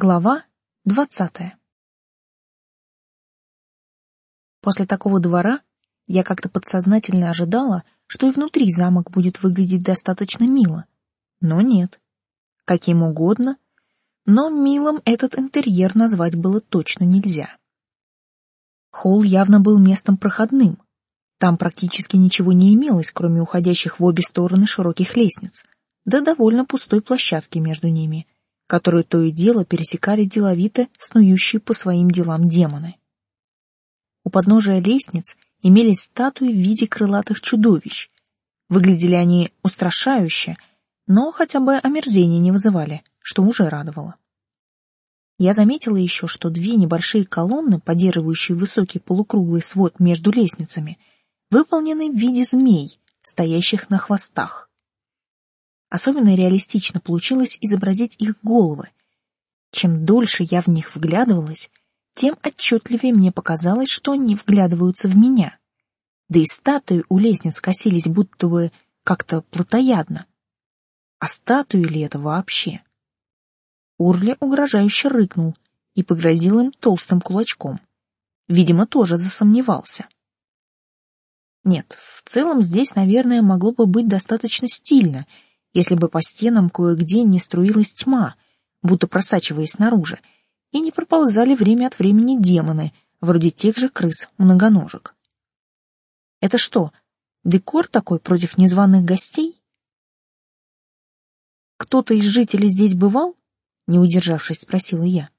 Глава двадцатая После такого двора я как-то подсознательно ожидала, что и внутри замок будет выглядеть достаточно мило. Но нет. Каким угодно, но милым этот интерьер назвать было точно нельзя. Холл явно был местом проходным. Там практически ничего не имелось, кроме уходящих в обе стороны широких лестниц, да довольно пустой площадки между ними — которую то и дело пересекали деловито снующие по своим делам демоны. У подножия лестниц имелись статуи в виде крылатых чудовищ. Выглядели они устрашающе, но хотя бы омерзения не вызывали, что уже радовало. Я заметила еще, что две небольшие колонны, поддерживающие высокий полукруглый свод между лестницами, выполнены в виде змей, стоящих на хвостах. Особенно реалистично получилось изобразить их головы. Чем дольше я в них вглядывалась, тем отчетливее мне показалось, что они вглядываются в меня. Да и статуи у лестниц косились будто бы как-то плотоядно. А статуи ли это вообще? Урли угрожающе рыкнул и погрозил им толстым кулачком. Видимо, тоже засомневался. Нет, в целом здесь, наверное, могло бы быть достаточно стильно — если бы по стенам кое-где не струилась тьма, будто просачиваясь наружу, и не проползали время от времени демоны, вроде тех же крыс-многоножек. Это что, декор такой против незваных гостей? Кто-то из жителей здесь бывал? Не удержавшись, спросила я.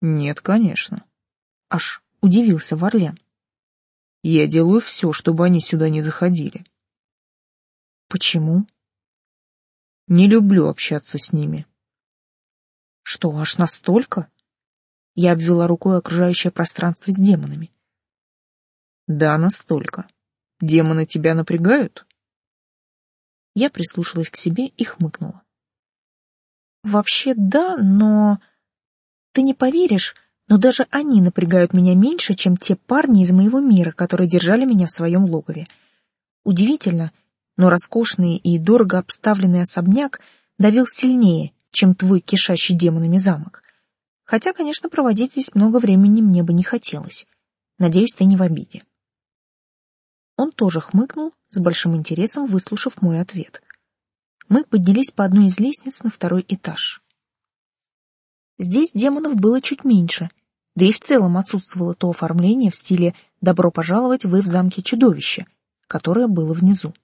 Нет, конечно. Аж удивился Варлен. Я делаю все, чтобы они сюда не заходили. Почему? Не люблю общаться с ними. Что, аж настолько? Я обвела рукой окружающее пространство с демонами. Да, настолько. Демоны тебя напрягают? Я прислушалась к себе и хмыкнула. Вообще да, но... Ты не поверишь, но даже они напрягают меня меньше, чем те парни из моего мира, которые держали меня в своем логове. Удивительно, но роскошный и дорого обставленный особняк давил сильнее, чем твой кишащий демонами замок. Хотя, конечно, проводить здесь много времени мне бы не хотелось. Надеюсь, ты не в обиде. Он тоже хмыкнул, с большим интересом выслушав мой ответ. Мы поднялись по одной из лестниц на второй этаж. Здесь демонов было чуть меньше, да и в целом отсутствовало то оформление в стиле «добро пожаловать вы в замке чудовища», которое было внизу.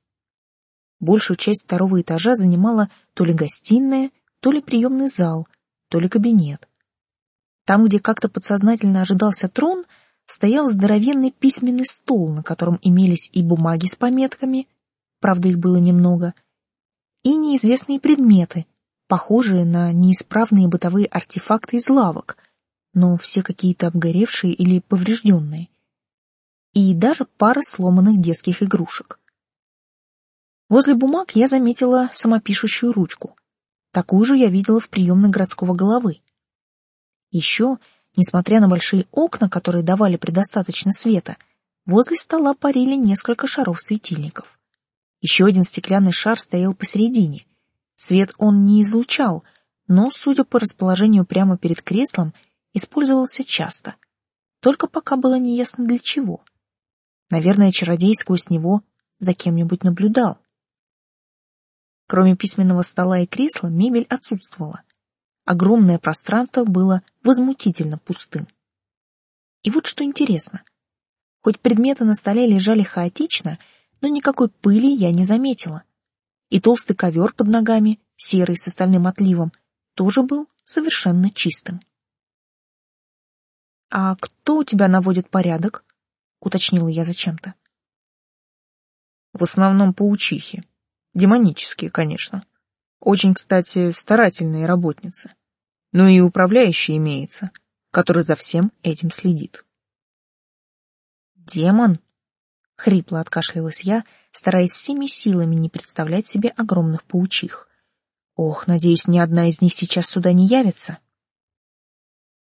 Большую часть второго этажа занимала то ли гостиная, то ли приемный зал, то ли кабинет. Там, где как-то подсознательно ожидался трон, стоял здоровенный письменный стол, на котором имелись и бумаги с пометками, правда их было немного, и неизвестные предметы, похожие на неисправные бытовые артефакты из лавок, но все какие-то обгоревшие или поврежденные. И даже пара сломанных детских игрушек. Возле бумаг я заметила самопишущую ручку. Такую же я видела в приемной городского головы. Еще, несмотря на большие окна, которые давали предостаточно света, возле стола парили несколько шаров светильников. Еще один стеклянный шар стоял посередине. Свет он не излучал, но, судя по расположению прямо перед креслом, использовался часто. Только пока было неясно для чего. Наверное, чародей сквозь него за кем-нибудь наблюдал. Кроме письменного стола и кресла, мебель отсутствовала. Огромное пространство было возмутительно пустым. И вот что интересно. Хоть предметы на столе лежали хаотично, но никакой пыли я не заметила. И толстый ковер под ногами, серый с остальным отливом, тоже был совершенно чистым. «А кто у тебя наводит порядок?» — уточнила я зачем-то. «В основном паучихи», Демонические, конечно. Очень, кстати, старательные работницы. Ну и управляющий имеется, который за всем этим следит. «Демон?» — хрипло откашлялась я, стараясь всеми силами не представлять себе огромных паучих. «Ох, надеюсь, ни одна из них сейчас сюда не явится?»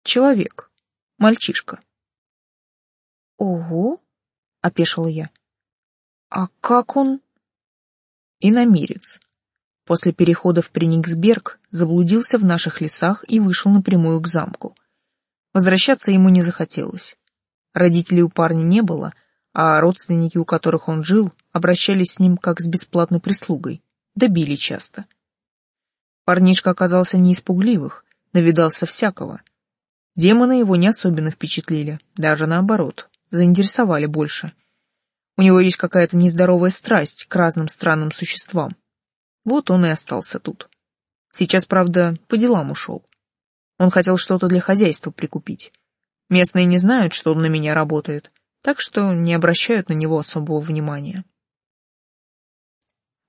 «Человек. Мальчишка». «Ого!» — опешила я. «А как он...» иномирец. После перехода в Прениксберг заблудился в наших лесах и вышел напрямую к замку. Возвращаться ему не захотелось. Родителей у парня не было, а родственники, у которых он жил, обращались с ним как с бесплатной прислугой, добили часто. Парнишка оказался не испугливых, навидался всякого. Демоны его не особенно впечатлили, даже наоборот, заинтересовали больше. У него есть какая-то нездоровая страсть к разным странным существам. Вот он и остался тут. Сейчас, правда, по делам ушел. Он хотел что-то для хозяйства прикупить. Местные не знают, что он на меня работает, так что не обращают на него особого внимания.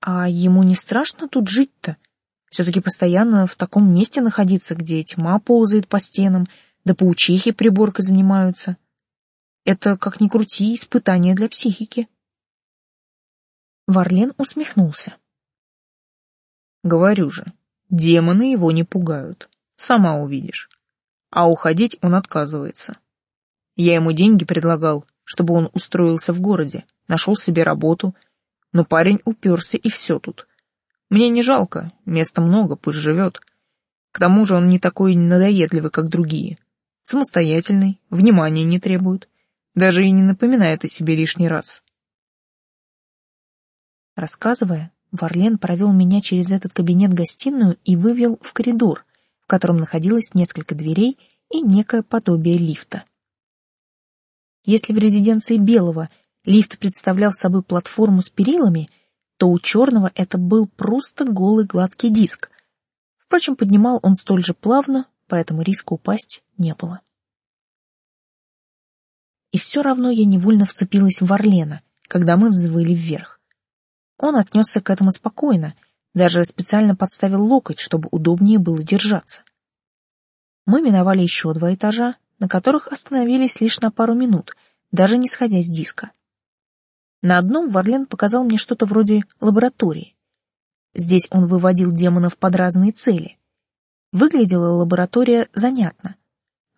А ему не страшно тут жить-то? Все-таки постоянно в таком месте находиться, где тьма ползает по стенам, да паучихи приборкой занимаются. Это, как ни крути, испытание для психики. Варлен усмехнулся. Говорю же, демоны его не пугают. Сама увидишь. А уходить он отказывается. Я ему деньги предлагал, чтобы он устроился в городе, нашел себе работу, но парень уперся и все тут. Мне не жалко, места много, пусть живет. К тому же он не такой надоедливый, как другие. Самостоятельный, внимания не требует, даже и не напоминает о себе лишний раз. Рассказывая, Варлен провел меня через этот кабинет-гостиную и вывел в коридор, в котором находилось несколько дверей и некое подобие лифта. Если в резиденции Белого лифт представлял собой платформу с перилами, то у Черного это был просто голый гладкий диск. Впрочем, поднимал он столь же плавно, поэтому риска упасть не было. И все равно я невольно вцепилась в Варлена, когда мы взвыли вверх. Он отнесся к этому спокойно, даже специально подставил локоть, чтобы удобнее было держаться. Мы миновали еще два этажа, на которых остановились лишь на пару минут, даже не сходя с диска. На одном Варлен показал мне что-то вроде лаборатории. Здесь он выводил демонов под разные цели. Выглядела лаборатория занятно.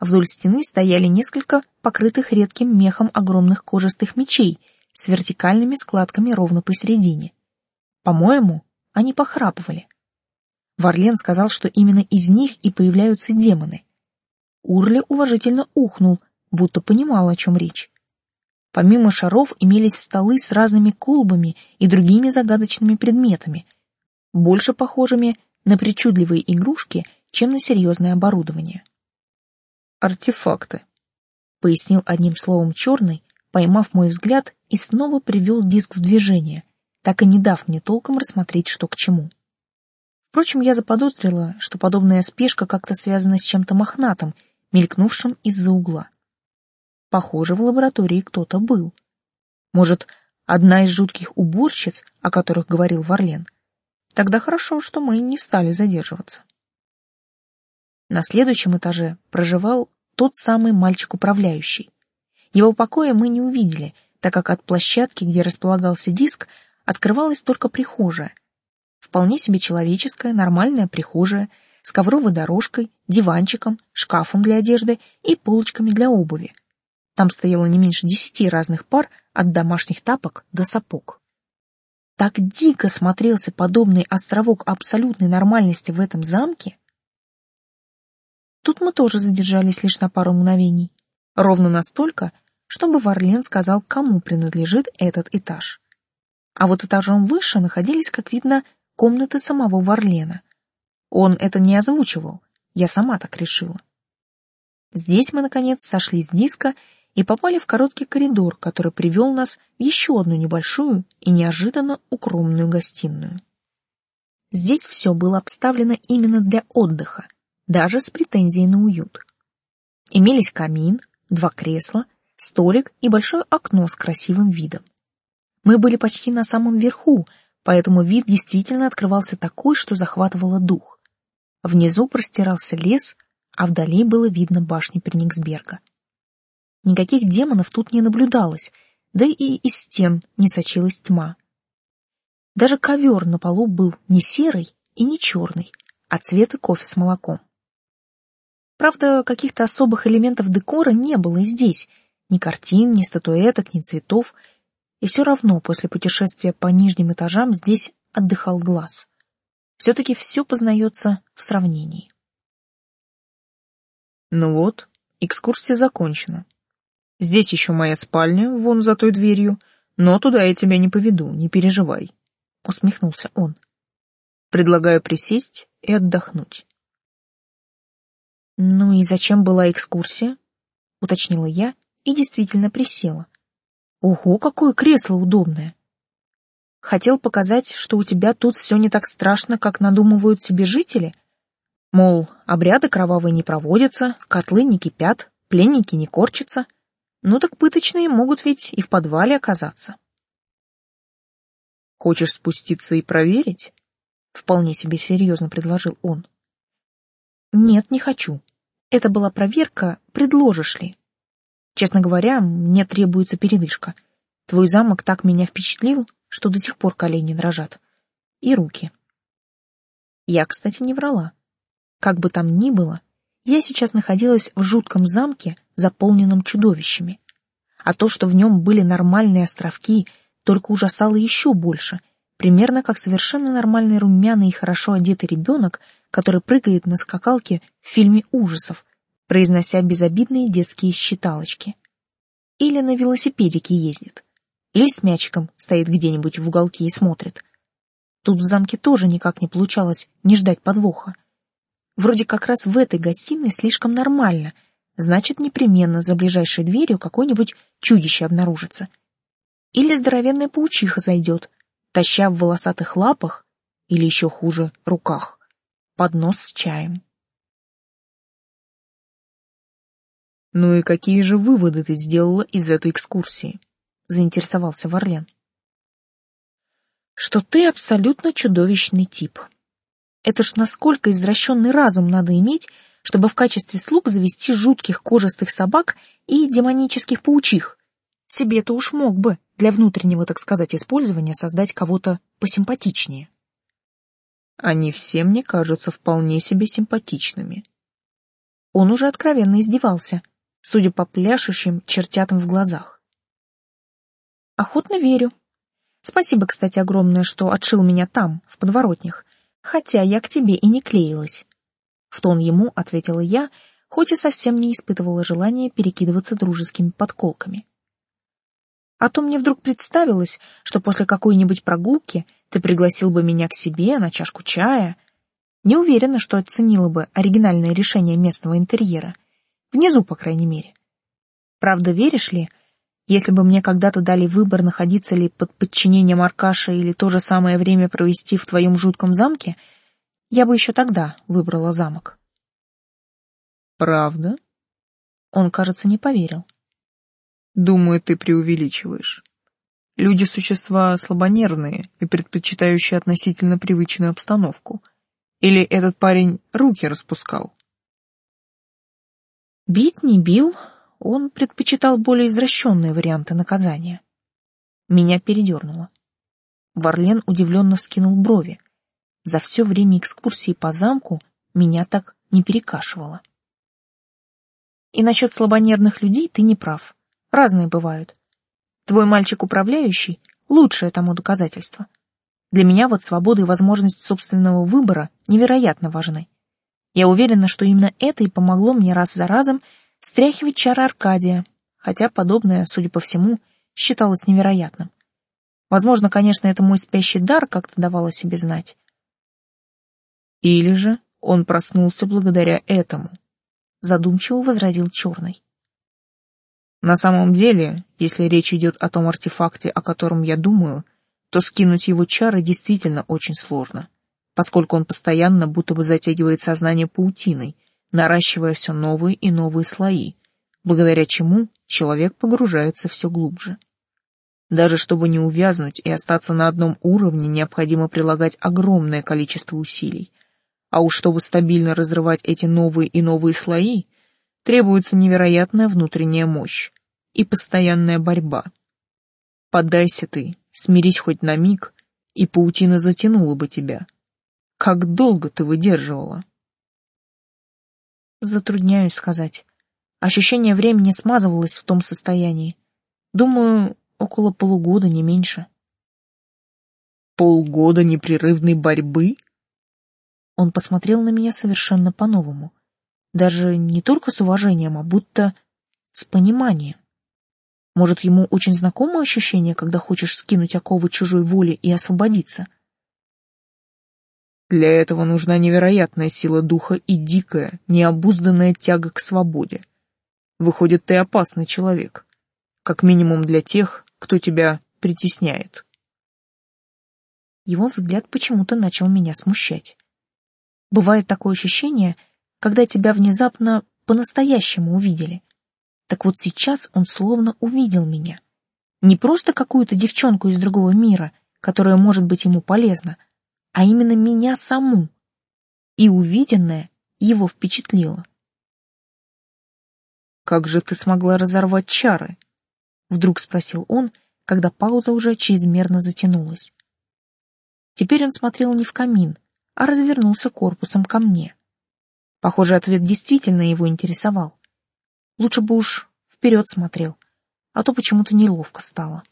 Вдоль стены стояли несколько покрытых редким мехом огромных кожистых мечей — с вертикальными складками ровно посередине. По-моему, они похрапывали. Варлен сказал, что именно из них и появляются демоны. Урли уважительно ухнул, будто понимал, о чем речь. Помимо шаров имелись столы с разными колбами и другими загадочными предметами, больше похожими на причудливые игрушки, чем на серьезное оборудование. «Артефакты», — пояснил одним словом черный, поймав мой взгляд и снова привел диск в движение, так и не дав мне толком рассмотреть, что к чему. Впрочем, я заподозрила, что подобная спешка как-то связана с чем-то мохнатым, мелькнувшим из-за угла. Похоже, в лаборатории кто-то был. Может, одна из жутких уборщиц, о которых говорил Варлен. Тогда хорошо, что мы не стали задерживаться. На следующем этаже проживал тот самый мальчик-управляющий. Его покоя мы не увидели, так как от площадки, где располагался диск, открывалась только прихожая. Вполне себе человеческая, нормальная прихожая, с ковровой дорожкой, диванчиком, шкафом для одежды и полочками для обуви. Там стояло не меньше десяти разных пар от домашних тапок до сапог. Так дико смотрелся подобный островок абсолютной нормальности в этом замке. Тут мы тоже задержались лишь на пару мгновений. Ровно настолько, чтобы Варлен сказал, кому принадлежит этот этаж. А вот этажом выше находились, как видно, комнаты самого Варлена. Он это не озвучивал, я сама так решила. Здесь мы, наконец, сошли с диска и попали в короткий коридор, который привел нас в еще одну небольшую и неожиданно укромную гостиную. Здесь все было обставлено именно для отдыха, даже с претензией на уют. Имелись камин, два кресла, столик и большое окно с красивым видом. Мы были почти на самом верху, поэтому вид действительно открывался такой, что захватывало дух. Внизу простирался лес, а вдали было видно башни Прениксберга. Никаких демонов тут не наблюдалось, да и из стен не сочилась тьма. Даже ковер на полу был не серый и не черный, а цвета кофе с молоком. Правда, каких-то особых элементов декора не было и здесь — ни картин, ни статуэток, ни цветов. И все равно после путешествия по нижним этажам здесь отдыхал глаз. Все-таки все познается в сравнении. Ну вот, экскурсия закончена. Здесь еще моя спальня, вон за той дверью, но туда я тебя не поведу, не переживай. Усмехнулся он. Предлагаю присесть и отдохнуть. Ну и зачем была экскурсия? Уточнила я и действительно присела. Ого, какое кресло удобное. Хотел показать, что у тебя тут все не так страшно, как надумывают себе жители? Мол, обряды кровавые не проводятся, котлы не кипят, пленники не корчатся. Ну так пыточные могут ведь и в подвале оказаться. Хочешь спуститься и проверить? Вполне себе серьезно предложил он. Нет, не хочу. Это была проверка, предложишь ли. Честно говоря, мне требуется передышка. Твой замок так меня впечатлил, что до сих пор колени дрожат. И руки. Я, кстати, не врала. Как бы там ни было, я сейчас находилась в жутком замке, заполненном чудовищами. А то, что в нем были нормальные островки, только ужасало еще больше, примерно как совершенно нормальный румяный и хорошо одетый ребенок, который прыгает на скакалке в фильме ужасов, произнося безобидные детские считалочки. Или на велосипедике ездит. Или с мячиком стоит где-нибудь в уголке и смотрит. Тут в замке тоже никак не получалось не ждать подвоха. Вроде как раз в этой гостиной слишком нормально, значит, непременно за ближайшей дверью какое-нибудь чудище обнаружится. Или здоровенная паучиха зайдет, таща в волосатых лапах, или еще хуже, руках, поднос с чаем. «Ну и какие же выводы ты сделала из этой экскурсии?» — заинтересовался Варлен. «Что ты абсолютно чудовищный тип», это ж насколько извращенный разум надо иметь, чтобы в качестве слуг завести жутких кожистых собак и демонических паучих. Себе-то уж мог бы для внутреннего, так сказать, использования создать кого-то посимпатичнее. Они все мне кажутся вполне себе симпатичными. Он уже откровенно издевался, судя по пляшущим чертятам в глазах. Охотно верю. Спасибо, кстати, огромное, что отшил меня там, в подворотнях хотя я к тебе и не клеилась. В тон ему ответила я, хоть и совсем не испытывала желания перекидываться дружескими подколками. А то мне вдруг представилось, что после какой-нибудь прогулки ты пригласил бы меня к себе на чашку чая. Не уверена, что оценила бы оригинальное решение местного интерьера. Внизу, по крайней мере. Правда, веришь ли, если бы мне когда-то дали выбор, находиться ли под подчинением Аркаша или то же самое время провести в твоем жутком замке, я бы еще тогда выбрала замок. Правда? Он, кажется, не поверил. Думаю, ты преувеличиваешь. Люди — существа слабонервные и предпочитающие относительно привычную обстановку. Или этот парень руки распускал? Бить не бил, он предпочитал более извращенные варианты наказания. Меня передернуло. Варлен удивленно вскинул брови. За все время экскурсии по замку меня так не перекашивало. И насчет слабонервных людей ты не прав. Разные бывают. Твой мальчик-управляющий — лучшее тому доказательство. Для меня вот свобода и возможность собственного выбора невероятно важны. Я уверена, что именно это и помогло мне раз за разом стряхивать чары Аркадия, хотя подобное, судя по всему, считалось невероятным. Возможно, конечно, это мой спящий дар как-то давал о себе знать. Или же он проснулся благодаря этому, задумчиво возразил Черный. На самом деле, если речь идет о том артефакте, о котором я думаю, то скинуть его чары действительно очень сложно, поскольку он постоянно будто бы затягивает сознание паутиной, наращивая все новые и новые слои, благодаря чему человек погружается все глубже. Даже чтобы не увязнуть и остаться на одном уровне, необходимо прилагать огромное количество усилий. А уж чтобы стабильно разрывать эти новые и новые слои, требуется невероятная внутренняя мощь и постоянная борьба. Поддайся ты, смирись хоть на миг, и паутина затянула бы тебя. Как долго ты выдерживала? Затрудняюсь сказать. Ощущение времени смазывалось в том состоянии. Думаю, около полугода, не меньше. Полгода непрерывной борьбы? Он посмотрел на меня совершенно по-новому. Даже не только с уважением, а будто с пониманием. Может, ему очень знакомо ощущение, когда хочешь скинуть оковы чужой воли и освободиться? Для этого нужна невероятная сила духа и дикая, необузданная тяга к свободе. Выходит, ты опасный человек. Как минимум для тех, кто тебя притесняет. Его взгляд почему-то начал меня смущать. Бывает такое ощущение, когда тебя внезапно по-настоящему увидели. Так вот сейчас он словно увидел меня. Не просто какую-то девчонку из другого мира, которая может быть ему полезна, а именно меня саму. И увиденное его впечатлило. «Как же ты смогла разорвать чары?» — вдруг спросил он, когда пауза уже чрезмерно затянулась. Теперь он смотрел не в камин, а развернулся корпусом ко мне. Похоже, ответ действительно его интересовал. Лучше бы уж вперед смотрел, а то почему-то неловко стало.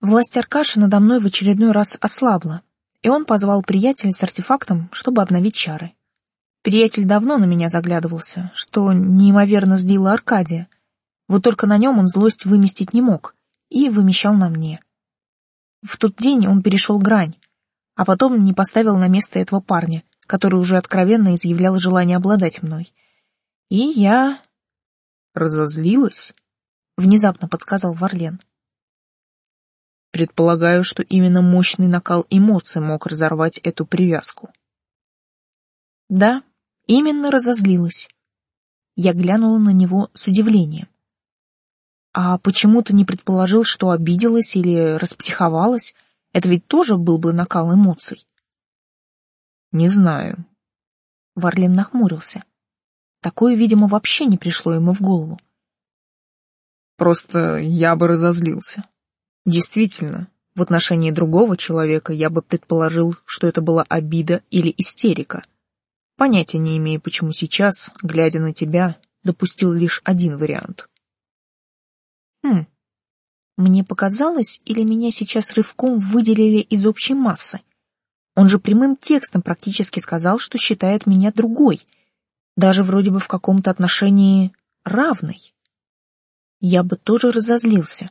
Власть Аркаши надо мной в очередной раз ослабла, и он позвал приятеля с артефактом, чтобы обновить чары. Приятель давно на меня заглядывался, что неимоверно злило Аркадия. Вот только на нем он злость выместить не мог и вымещал на мне. В тот день он перешел грань, а потом не поставил на место этого парня, который уже откровенно изъявлял желание обладать мной. И я... Разозлилась? Внезапно подсказал Варлен. Предполагаю, что именно мощный накал эмоций мог разорвать эту привязку. Да, именно разозлилась. Я глянула на него с удивлением. А почему ты не предположил, что обиделась или распсиховалась? Это ведь тоже был бы накал эмоций. Не знаю. Варлин нахмурился. Такое, видимо, вообще не пришло ему в голову. Просто я бы разозлился. Действительно, в отношении другого человека я бы предположил, что это была обида или истерика. Понятия не имею, почему сейчас, глядя на тебя, допустил лишь один вариант. Хм. Мне показалось, или меня сейчас рывком выделили из общей массы? Он же прямым текстом практически сказал, что считает меня другой, даже вроде бы в каком-то отношении равной. Я бы тоже разозлился.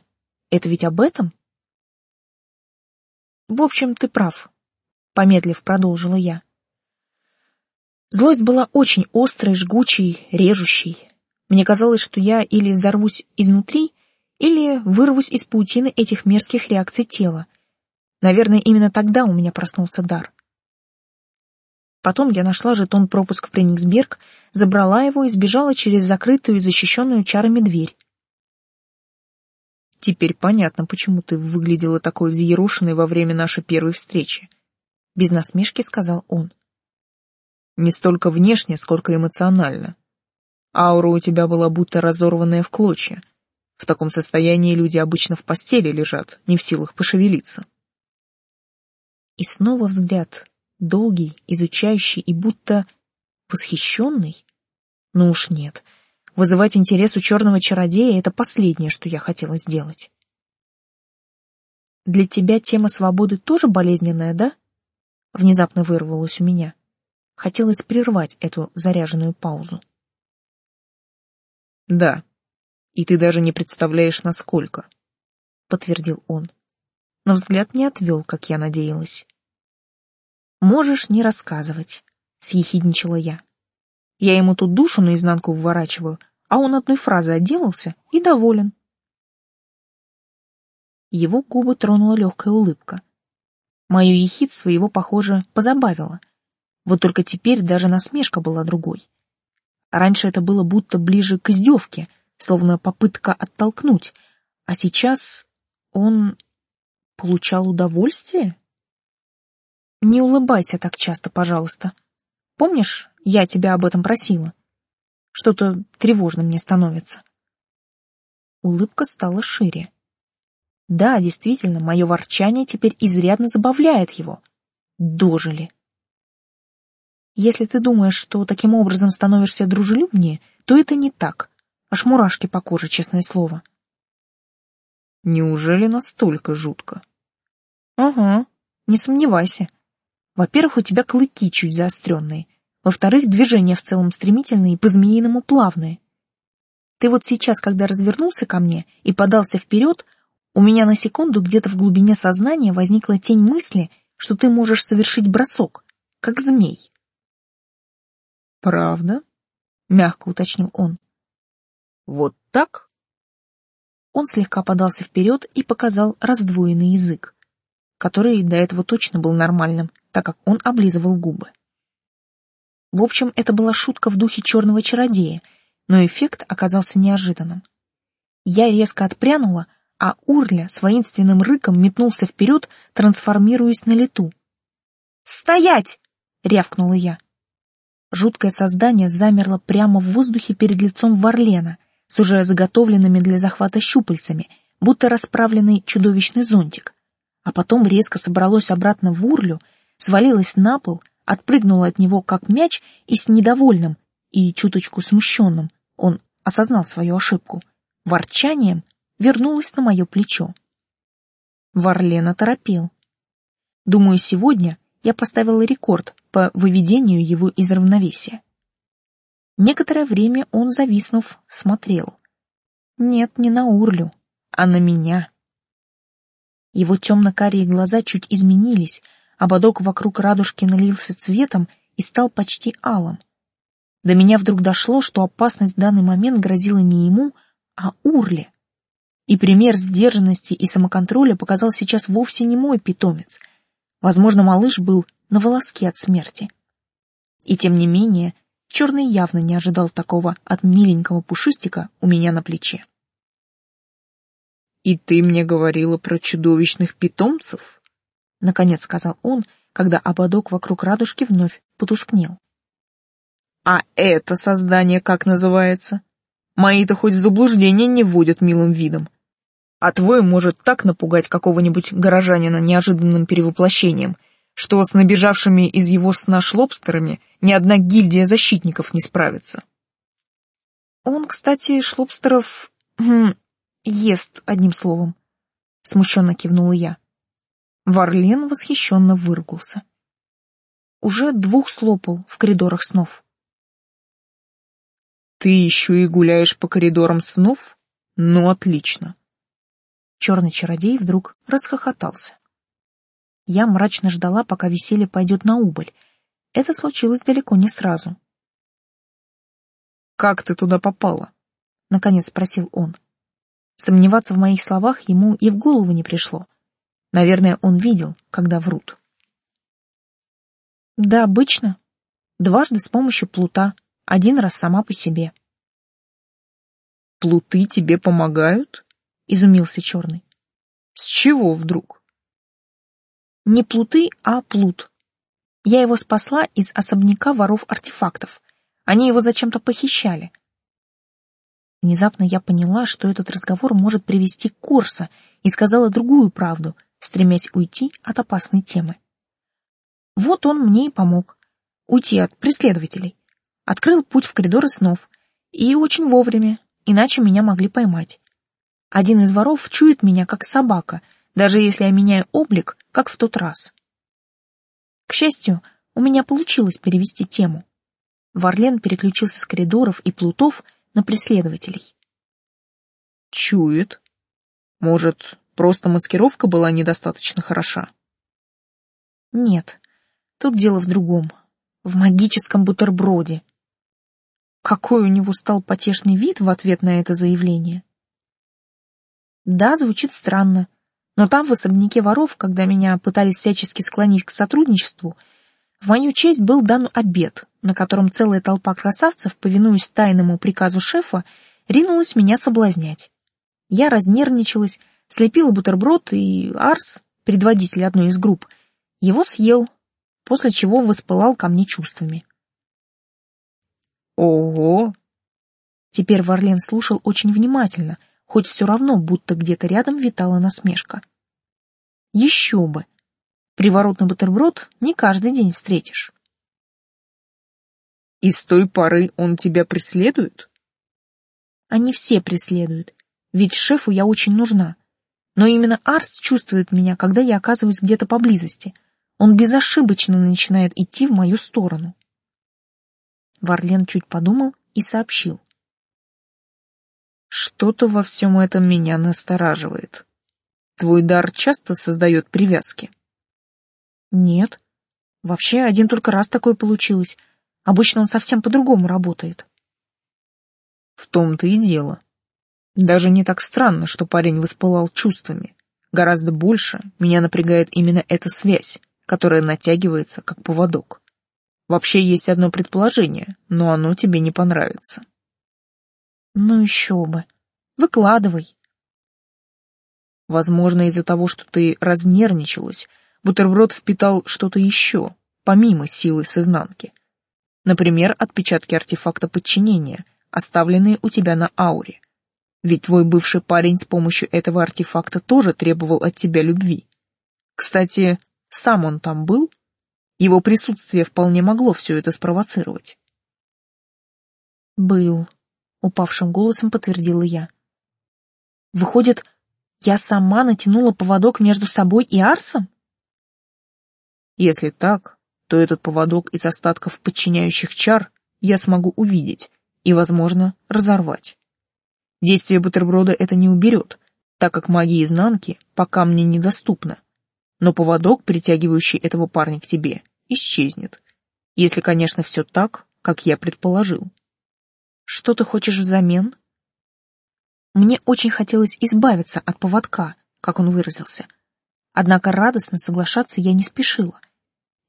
Это ведь об этом? В общем, ты прав, помедлив продолжила я. Злость была очень острой, жгучей, режущей. Мне казалось, что я или взорвусь изнутри, или вырвусь из паутины этих мерзких реакций тела. Наверное, именно тогда у меня проснулся дар. Потом я нашла жетон пропуск в Прениксберг, забрала его и сбежала через закрытую и защищенную чарами дверь. Теперь понятно, почему ты выглядела такой взъерошенной во время нашей первой встречи. Без насмешки сказал он. Не столько внешне, сколько эмоционально. Аура у тебя была будто разорванная в клочья, в таком состоянии люди обычно в постели лежат, не в силах пошевелиться. И снова взгляд, долгий, изучающий и будто восхищенный. Ну уж нет, вызывать интерес у черного чародея — это последнее, что я хотела сделать. Для тебя тема свободы тоже болезненная, да? Внезапно вырвалось у меня. Хотелось прервать эту заряженную паузу. Да, и ты даже не представляешь, насколько», — подтвердил он. Но взгляд не отвел, как я надеялась. «Можешь не рассказывать», — съехидничала я. «Я ему тут душу наизнанку вворачиваю, а он одной фразы отделался и доволен». Его губы тронула легкая улыбка. Мое ехидство его, похоже, позабавило. Вот только теперь даже насмешка была другой. Раньше это было будто ближе к издевке, словно попытка оттолкнуть, а сейчас он получал удовольствие? Не улыбайся так часто, пожалуйста. Помнишь, я тебя об этом просила? Что-то тревожно мне становится. Улыбка стала шире. Да, действительно, мое ворчание теперь изрядно забавляет его. Дожили. Если ты думаешь, что таким образом становишься дружелюбнее, то это не так. Аж мурашки по коже, честное слово. Неужели настолько жутко? Ага, не сомневайся. Во-первых, у тебя клыки чуть заостренные. Во-вторых, движения в целом стремительные и по-змеиному плавные. Ты вот сейчас, когда развернулся ко мне и подался вперед, у меня на секунду где-то в глубине сознания возникла тень мысли, что ты можешь совершить бросок, как змей. «Правда?» — мягко уточнил он. «Вот так?» Он слегка подался вперед и показал раздвоенный язык, который до этого точно был нормальным, так как он облизывал губы. В общем, это была шутка в духе черного чародея, но эффект оказался неожиданным. Я резко отпрянула, а Урля с воинственным рыком метнулся вперед, трансформируясь на лету. «Стоять!» — рявкнула я. Жуткое создание замерло прямо в воздухе перед лицом Варлена, с уже заготовленными для захвата щупальцами, будто расправленный чудовищный зонтик, а потом резко собралось обратно в урлю, свалилось на пол, отпрыгнуло от него как мяч и с недовольным и чуточку смущенным, он осознал свою ошибку, ворчанием вернулось на мое плечо. Варлен оторопел. Думаю, сегодня я поставила рекорд по выведению его из равновесия. Некоторое время он, зависнув, смотрел. Нет, не на Урлю, а на меня. Его темно-карие глаза чуть изменились, ободок вокруг радужки налился цветом и стал почти алым. До меня вдруг дошло, что опасность в данный момент грозила не ему, а Урле. И пример сдержанности и самоконтроля показал сейчас вовсе не мой питомец. Возможно, малыш был на волоске от смерти. И тем не менее, Черный явно не ожидал такого от миленького пушистика у меня на плече. «И ты мне говорила про чудовищных питомцев?» — наконец сказал он, когда ободок вокруг радужки вновь потускнел. «А это создание как называется? Мои-то хоть в заблуждение не вводят милым видом. А твой может так напугать какого-нибудь горожанина неожиданным перевоплощением, что с набежавшими из его сна шлобстерами ни одна гильдия защитников не справится. Он, кстати, шлобстеров хм, ест, одним словом. Смущенно кивнула я. Варлен восхищенно выругался. Уже двух слопал в коридорах снов. Ты еще и гуляешь по коридорам снов? Ну, отлично. Черный чародей вдруг расхохотался. Я мрачно ждала, пока веселье пойдет на убыль. Это случилось далеко не сразу. «Как ты туда попала?» — наконец спросил он. Сомневаться в моих словах ему и в голову не пришло. Наверное, он видел, когда врут. Да, обычно. Дважды с помощью плута, один раз сама по себе. «Плуты тебе помогают?» — изумился Черный. «С чего вдруг?» Не плуты, а плут. Я его спасла из особняка воров-артефактов. Они его зачем-то похищали. Внезапно я поняла, что этот разговор может привести к Корса, и сказала другую правду, стремясь уйти от опасной темы. Вот он мне и помог. Уйти от преследователей. Открыл путь в коридоры снов. И очень вовремя, иначе меня могли поймать. Один из воров чует меня, как собака — даже если я меняю облик, как в тот раз. К счастью, у меня получилось перевести тему. Варлен переключился с коридоров и плутов на преследователей. Чует. Может, просто маскировка была недостаточно хороша? Нет, тут дело в другом. В магическом бутерброде. Какой у него стал потешный вид в ответ на это заявление? Да, звучит странно, но там, в особняке воров, когда меня пытались всячески склонить к сотрудничеству, в мою честь был дан обед, на котором целая толпа красавцев, повинуясь тайному приказу шефа, ринулась меня соблазнять. Я разнервничалась, слепила бутерброд, и Арс, предводитель одной из групп, его съел, после чего воспылал ко мне чувствами. «Ого!» Теперь Варлен слушал очень внимательно, хоть все равно будто где-то рядом витала насмешка. Еще бы! Приворотный бутерброд не каждый день встретишь. И с той поры он тебя преследует? Они все преследуют, ведь шефу я очень нужна. Но именно Арс чувствует меня, когда я оказываюсь где-то поблизости. Он безошибочно начинает идти в мою сторону. Варлен чуть подумал и сообщил. Что-то во всем этом меня настораживает. Твой дар часто создает привязки? Нет. Вообще, один только раз такое получилось. Обычно он совсем по-другому работает. В том-то и дело. Даже не так странно, что парень воспылал чувствами. Гораздо больше меня напрягает именно эта связь, которая натягивается, как поводок. Вообще есть одно предположение, но оно тебе не понравится. Ну еще бы. Выкладывай. Возможно, из-за того, что ты разнервничалась, бутерброд впитал что-то еще, помимо силы с изнанки. Например, отпечатки артефакта подчинения, оставленные у тебя на ауре. Ведь твой бывший парень с помощью этого артефакта тоже требовал от тебя любви. Кстати, сам он там был? Его присутствие вполне могло все это спровоцировать. «Был», — упавшим голосом подтвердила я. «Выходит, я сама натянула поводок между собой и Арсом?» «Если так, то этот поводок из остатков подчиняющих чар я смогу увидеть и, возможно, разорвать. Действие бутерброда это не уберет, так как магия изнанки пока мне недоступна но поводок, притягивающий этого парня к тебе, исчезнет. Если, конечно, все так, как я предположил. Что ты хочешь взамен? Мне очень хотелось избавиться от поводка, как он выразился. Однако радостно соглашаться я не спешила.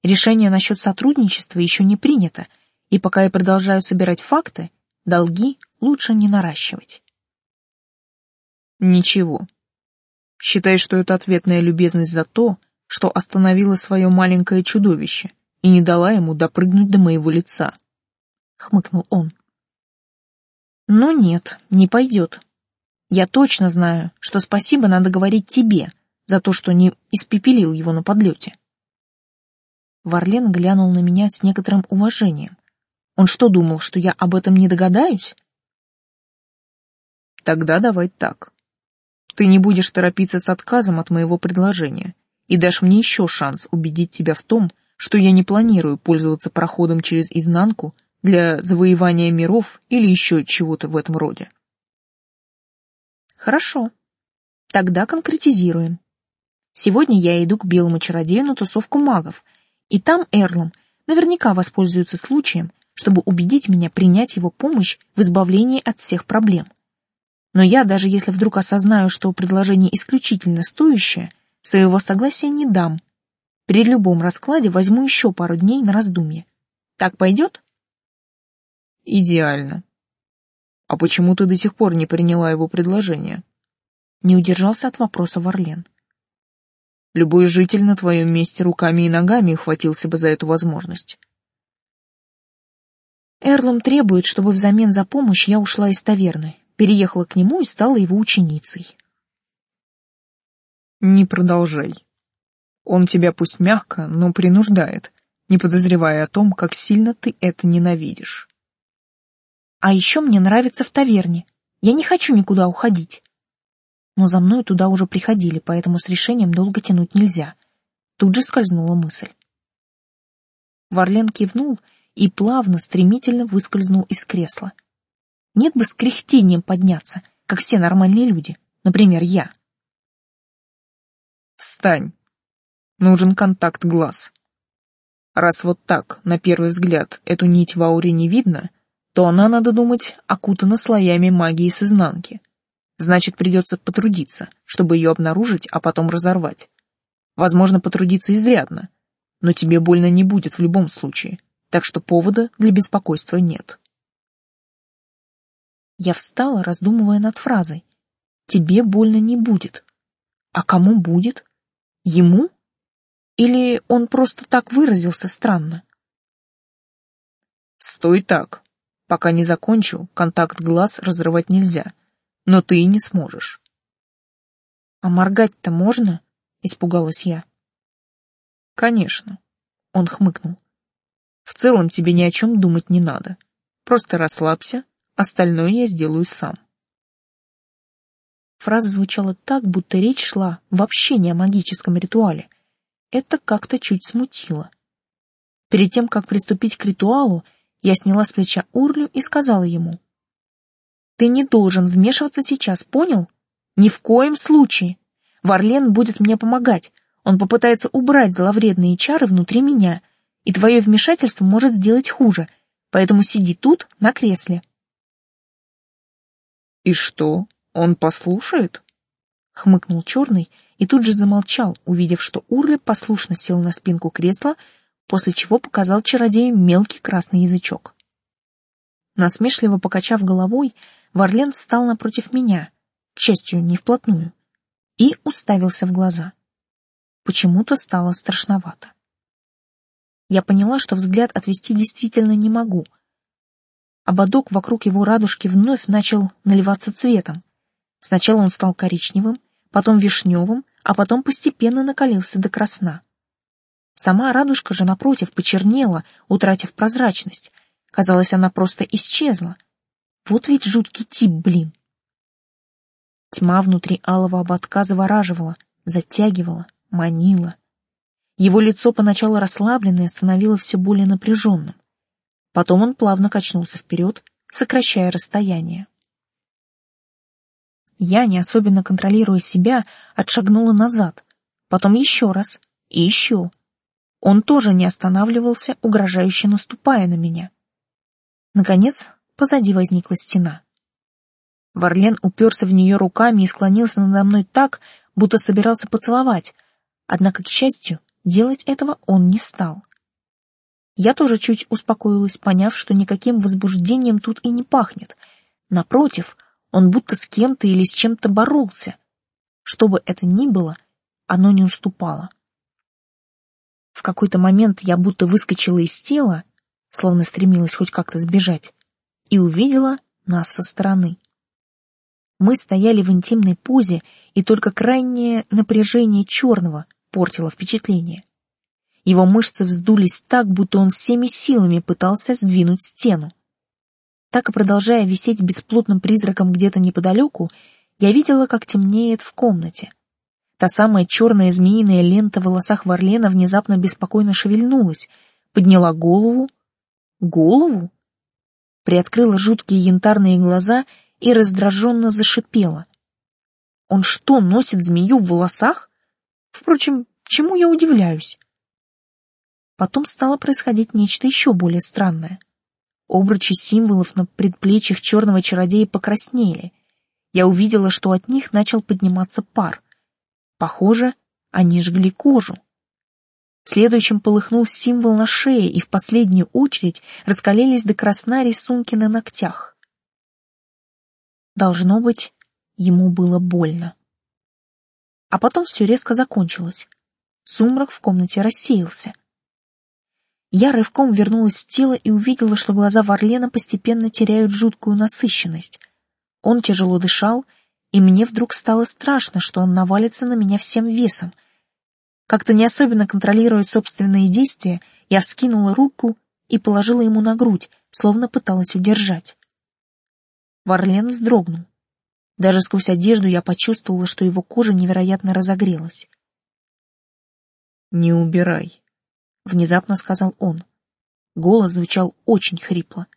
Решение насчет сотрудничества еще не принято, и пока я продолжаю собирать факты, долги лучше не наращивать. Ничего, Считай, что это ответная любезность за то, что остановила свое маленькое чудовище и не дала ему допрыгнуть до моего лица. Хмыкнул он. Но нет, не пойдет. Я точно знаю, что спасибо надо говорить тебе за то, что не испепелил его на подлете. Варлен глянул на меня с некоторым уважением. Он что, думал, что я об этом не догадаюсь? Тогда давай так. Ты не будешь торопиться с отказом от моего предложения и дашь мне еще шанс убедить тебя в том, что я не планирую пользоваться проходом через изнанку для завоевания миров или еще чего-то в этом роде. Хорошо. Тогда конкретизируем. Сегодня я иду к белому чародею на тусовку магов, и там Эрлом наверняка воспользуется случаем, чтобы убедить меня принять его помощь в избавлении от всех проблем. Но я, даже если вдруг осознаю, что предложение исключительно стоящее, своего согласия не дам. При любом раскладе возьму еще пару дней на раздумье. Так пойдет? Идеально. А почему ты до сих пор не приняла его предложение? Не удержался от вопроса Варлен. Любой житель на твоем месте руками и ногами ухватился бы за эту возможность. Эрлом требует, чтобы взамен за помощь я ушла из таверны, переехала к нему и стала его ученицей. Не продолжай. Он тебя пусть мягко, но принуждает, не подозревая о том, как сильно ты это ненавидишь. А еще мне нравится в таверне. Я не хочу никуда уходить. Но за мной туда уже приходили, поэтому с решением долго тянуть нельзя. Тут же скользнула мысль. Варлен кивнул и плавно, стремительно выскользнул из кресла. Нет бы с кряхтением подняться, как все нормальные люди, например, я. Встань. Нужен контакт глаз. Раз вот так, на первый взгляд, эту нить в ауре не видно, то она, надо думать, окутана слоями магии с изнанки. Значит, придется потрудиться, чтобы ее обнаружить, а потом разорвать. Возможно, потрудиться изрядно, но тебе больно не будет в любом случае, так что повода для беспокойства нет. Я встала, раздумывая над фразой. «Тебе больно не будет». А кому будет? Ему? Или он просто так выразился странно? Стой так. Пока не закончу, контакт глаз разрывать нельзя. Но ты и не сможешь. А моргать-то можно? Испугалась я. Конечно. Он хмыкнул. В целом тебе ни о чем думать не надо. Просто расслабься Остальное я сделаю сам. Фраза звучала так, будто речь шла вообще не о магическом ритуале. это как-то чуть смутило. Перед тем, как приступить к ритуалу, я сняла с плеча Урлю и сказала ему. «Ты не должен вмешиваться сейчас, понял? Ни в коем случае. Варлен будет мне помогать. Он попытается убрать зловредные чары внутри меня, и твое вмешательство может сделать хуже, поэтому сиди тут, на кресле». «И что, он послушает?» — хмыкнул черный и тут же замолчал, увидев, что Урли послушно сел на спинку кресла, после чего показал чародею мелкий красный язычок. Насмешливо покачав головой, Варлен встал напротив меня, к счастью, не вплотную, и уставился в глаза. Почему-то стало страшновато. Я поняла, что взгляд отвести действительно не могу. Ободок вокруг его радужки вновь начал наливаться цветом. Сначала он стал коричневым, потом вишневым, а потом постепенно накалился до красна. Сама радужка же, напротив, почернела, утратив прозрачность. Казалось, она просто исчезла. Вот ведь жуткий тип, блин. Тьма внутри алого ободка завораживала, затягивала, манила. Его лицо поначалу расслабленное становилось все более напряженным. Потом он плавно качнулся вперед, сокращая расстояние. Я, не особенно контролируя себя, отшагнула назад, потом еще раз и еще. Он тоже не останавливался, угрожающе наступая на меня. Наконец, позади возникла стена. Варлен уперся в нее руками и склонился надо мной так, будто собирался поцеловать, однако, к счастью, делать этого он не стал. Я тоже чуть успокоилась, поняв, что никаким возбуждением тут и не пахнет. Напротив, он будто с кем-то или с чем-то боролся. Что бы это ни было, оно не уступало. В какой-то момент я будто выскочила из тела, словно стремилась хоть как-то сбежать, и увидела нас со стороны. Мы стояли в интимной позе, и только крайнее напряжение черного портило впечатление. Его мышцы вздулись так, будто он всеми силами пытался сдвинуть стену. Так и продолжая висеть бесплотным призраком где-то неподалеку, я видела, как темнеет в комнате. Та самая черная змеиная лента в волосах Варлена внезапно беспокойно шевельнулась, подняла голову. Голову? Приоткрыла жуткие янтарные глаза и раздраженно зашипела. Он что, носит змею в волосах? Впрочем, чему я удивляюсь? Потом стало происходить нечто еще более странное. Обручи символов на предплечьях черного чародея покраснели. Я увидела, что от них начал подниматься пар. Похоже, они жгли кожу. Следующим полыхнул символ на шее, и в последнюю очередь раскалились до красна рисунки на ногтях. Должно быть, ему было больно. А потом все резко закончилось. Сумрак в комнате рассеялся. Я рывком вернулась в тело и увидела, что глаза Варлена постепенно теряют жуткую насыщенность. Он тяжело дышал, и мне вдруг стало страшно, что он навалится на меня всем весом. Как-то не особенно контролируя собственные действия, я вскинула руку и положила ему на грудь, словно пыталась удержать. Варлен вздрогнул. Даже сквозь одежду я почувствовала, что его кожа невероятно разогрелась. «Не убирай», — внезапно сказал он. Голос звучал очень хрипло.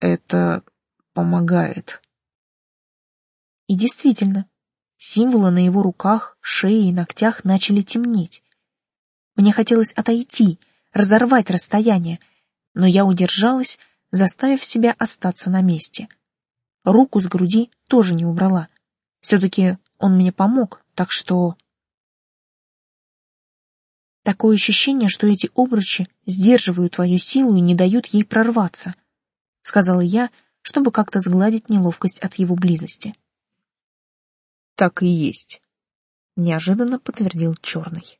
«Это помогает». И действительно, символы на его руках, шее и ногтях начали темнеть. Мне хотелось отойти, разорвать расстояние, но я удержалась, заставив себя остаться на месте. Руку с груди тоже не убрала. Все-таки он мне помог, так что... Такое ощущение, что эти обручи сдерживают твою силу и не дают ей прорваться, — сказала я, чтобы как-то сгладить неловкость от его близости. Так и есть, неожиданно подтвердил черный.